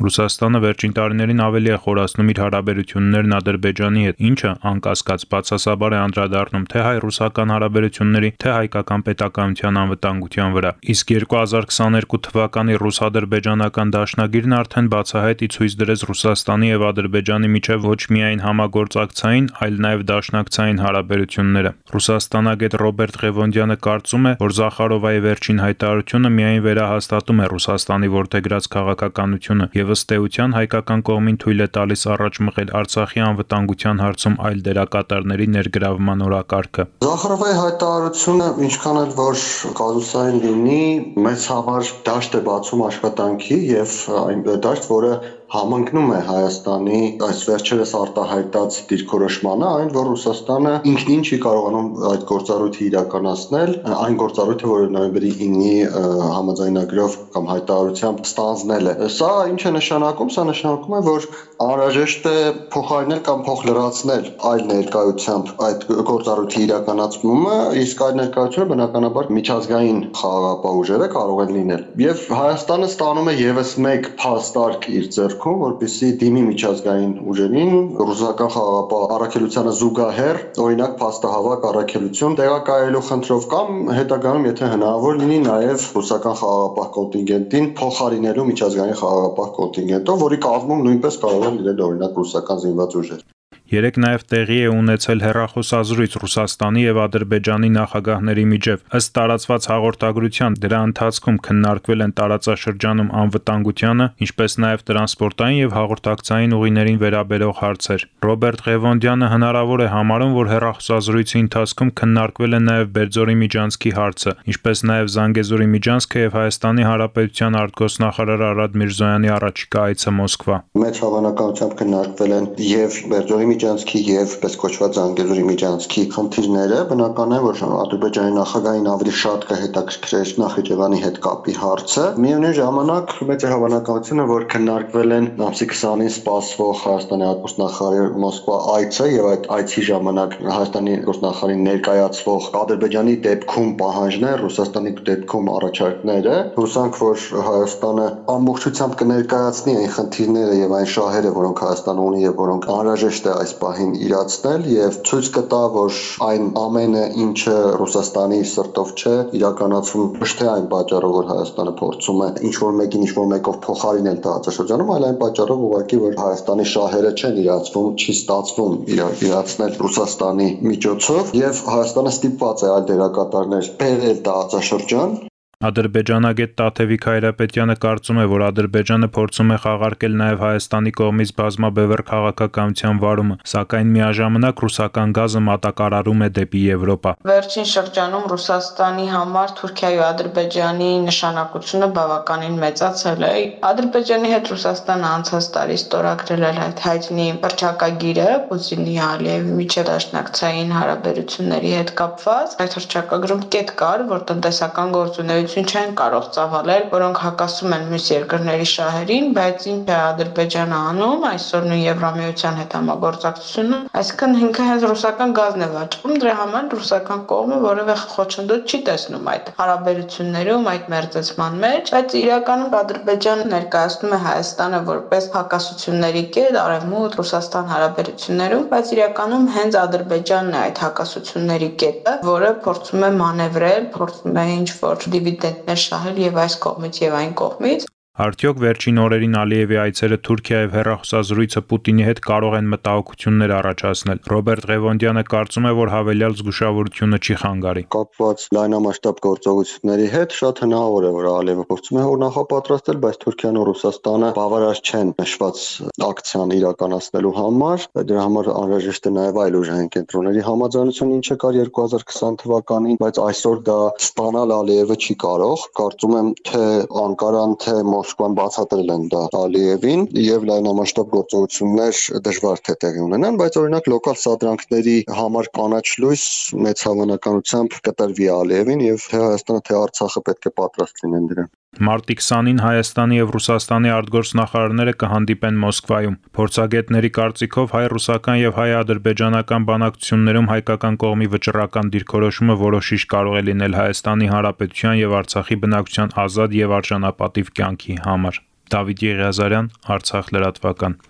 Ռուսաստանը վերջին տարիներին ավելի է խորացնում իր հարաբերություններն Ադրբեջանի հետ, ինչը անկասկած բացասաբար է անդրադառնում թե հայ-ռուսական հարաբերությունների, թե հայկական պետականության անվտանգության վրա։ Իսկ 2022 թվականի ռուս-ադրբեջանական դաշնագիրն արդեն բացահայտի ցույց դրեց Ռուսաստանի եւ Ադրբեջանի միջև ոչ միայն համագործակցային, այլ նաեւ դաշնակցային հարաբերությունները։ Ռուսաստանագետ Ռոբերտ Ղևոնդյանը կարծում է, որ Զախարովայի վերջին հայտարարությունը միայն վերահաստատում է Ռուսաստանի ворթեգրած քաղաքականությունը եւ ըստ էության հայկական կողմին թույլ է տալիս առաջ մղել Արցախի անվտանգության հարցում այլ դերակատարների ներգրավման օրակարգը։ Զախարովայի հայտարարությունը ինչքան էլ որ կազուսային լինի, մեծ համար դաշտ է բացում աշխատանքի եւ այն դաշտ, որը համընկնում է Հայաստանի այս վերջերս արտահայտած դիրքորոշմանը, այն որ Ռուսաստանը ինքնին չի կարողանում այդ գործառույթը իրականացնել, այն գործառույթը, որը նոյեմբերի 9-ի համաձայնագրով կամ հայտարարությամբ ստանձնել է։ Սա ինչ է նշանակում, սա նշանակում է, որ անհրաժեշտ է փոխարինել կամ փոխլրացնել այլ ներկայությամբ այդ գործառույթի իրականացումը, իսկ այդ ներկայությունը բնականաբար միջազգային խաղաղապահ ուժերը կարող են լինել։ Եվ Հայաստանը ստանում է եւս մեկ փաստարկ իր ձեռքում, որպեսզի դիմի միջազգային ուժերին ռուսական խաղաղապահ առաքելությանը զուգահեռ, օրինակ փաստահավաք առաքելություն տեղակայելու խնդրով կամ հետագայում եթե հնարավոր լինի նաև ռուսական խաղաղապահ կոնտինգենտին փոխարինելու միջազգային խաղաղապահ կոնտինգենտով, որի կազմում նույնպես կարող են լինել օրինակ ռուսական զինված ուժեր։ Երեք նաև տեղի է ունեցել հերրախոսազրույց Ռուսաստանի եւ Ադրբեջանի նախագահների միջև։ Ըստ տարածված հաղորդագրության, դրա ընթացքում քննարկվել են տարածաշրջանում անվտանգությանը, ինչպես նաև տրանսպորտային եւ հաղորդակցային ուղիներին վերաբերող հարցեր։ Ռոբերտ Ղևոնդյանը հնարավոր է համարում, որ հերրախոսազրույցի ընթացքում քննարկվել է նաև Բերձորի միջանցքի հարցը, ինչպես նաև Զանգեզուրի միջանցքը եւ Հայաստանի Հանրապետության արտգործնախարար Արադ Միրզոյանի առաջիկա այցը Մոսկվա։ Մեծ հավանականությամբ քննարկվել են եւ Բերձորի միջանցքի եւ պես կոչված Անգելուրի միջանցքի խնդիրները բնական է որ Ադրբեջանի նախագահային ավելի շատ կհետաքրքրեր Նախիջևանի հետ կապի հարցը միևնույն ժամանակ մեծ է հավանականությունը որ քննարկվել են ամսի 20-ին սպասվող Հայաստանի արտգործնախարար Մոսկվա այցը եւ այդ այցի ժամանակ Հայաստանի արտգործնախարարին ներկայացվող Ադրբեջանի դեպքում պահանջներ Ռուսաստանի դեպքում առաջարկները հուսանք որ Հայաստանը ամբողջությամբ կներկայացնի այն խնդիրները եւ այն շահերը որոնք Հայաստանը ունի եւ որոնք անհրաժեշտ է այս պահին իրացնել եւ ցույց կտա, որ այն ամենը, ինչը Ռուսաստանի սրտով չէ, իրականացվում ոչ թե այն պատճառով, որ Հայաստանը փորձում է ինչ որ մեկին ինչ որ մեկով փոխարինել տարածաշրջանում, այլ այն պատճառով ուղղակի, որ Հայաստանի շահերը չեն իրացվում, չի ստացվում իրացնել Ռուսաստանի միջոցով եւ Հայաստանը ստիպված է այլ դերակատարներ բերել տարածաշրջան Ադրբեջանագետ Տաթևիկ Հայրապետյանը կարծում է, որ Ադրբեջանը փորձում է խաղարկել նաև Հայաստանի կողմից բազմաբևեռ քաղաքականության վարումը, սակայն միաժամանակ ռուսական գազը մատակարարում է դեպի Եվրոպա։ Վերջին շրջանում Ռուսաստանի համար Թուրքիայի ու Ադրբեջանի նշանակությունը բավականին մեծացել է։ Ադրբեջանի հետ Ռուսաստանը անցած տարի ստորագրել էր այդ հայտնի հռչակագիրը Պուտինի Ալիևի միջև դաշնակցային հարաբերությունների հետ կապված։ Այդ հռչակագրում կետ կար, որ տնտեսական գործունեություն գործունեություն չեն կարող ծավալել, որոնք հակասում են մյուս երկրների շահերին, բայց ինչ է Ադրբեջանը անում այսօր նույն Եվրամիության հետ համագործակցությունը, այսինքն ինքը հենց ռուսական գազն է վաճառում, դրա համար ռուսական կողմը որևէ խոչընդոտ չի տեսնում այդ հարաբերություններում, այդ մերձեցման մեջ, բայց իրականում Ադրբեջանը ներկայացնում է Հայաստանը որպես հակասությունների կետ արևմուտք Ռուսաստան հարաբերություններում, բայց իրականում հենց Ադրբեջանն է այդ հակասությունների կետը, որը փորձում է մանևրել, փորձում է ինչ որ դիվիդ դիտենտներ շահել եւ այս կողմից եւ այն կողմից Արդյոք վերջին օրերին Ալիևի այցերը Թուրքիա եւ հերրախոսազրույցը Պուտինի հետ կարող են մտահոգություններ առաջացնել։ Ռոբերտ Ղևոնդյանը կարծում է, որ հավելյալ զգուշավորությունը չի խանգարի։ Կապված լայնամասշտաբ գործողությունների հետ շատ հնարավոր է, որ Ալիևը փորձում է նախապատրաստել, բայց Թուրքիան ու Ռուսաստանը բավարար չեն նշված ակցիան իրականացնելու համար։ Դրա համար անհրաժեշտ է նաեւ այլ ուժային կենտրոնների համաձայնություն, ինչը կար 2020 թվականին, բայց այսօր դա ստանալ Ալիևը չի կարող։ Կարծում եմ, թե Անկարան, թե Մոս Մոսկվան բացատրել են դա Ալիևին եւ լայնամասշտաբ գործողություններ դժվար թե տեղի ունենան, բայց օրինակ լոկալ սադրանքների համար կանաչ լույս մեծ հավանականությամբ կտրվի Ալիևին եւ թե Հայաստանը թե Արցախը պետք է պատրաստ լինեն դրան։ Մարտի 20-ին Հայաստանի եւ Ռուսաստանի արտգործնախարարները կհանդիպեն Մոսկվայում։ Փորձագետների կարծիքով հայ-ռուսական եւ հայ-ադրբեջանական բանակցություններում հայկական կողմի վճռական դիրքորոշումը որոշիչ կարող է լինել Հայաստանի Հանրապետության եւ Արցախի բնակչության ազատ եւ արժանապատիվ կյանքի համար։ Դավիթ Եղիազարյան, Արցախ լրատվական։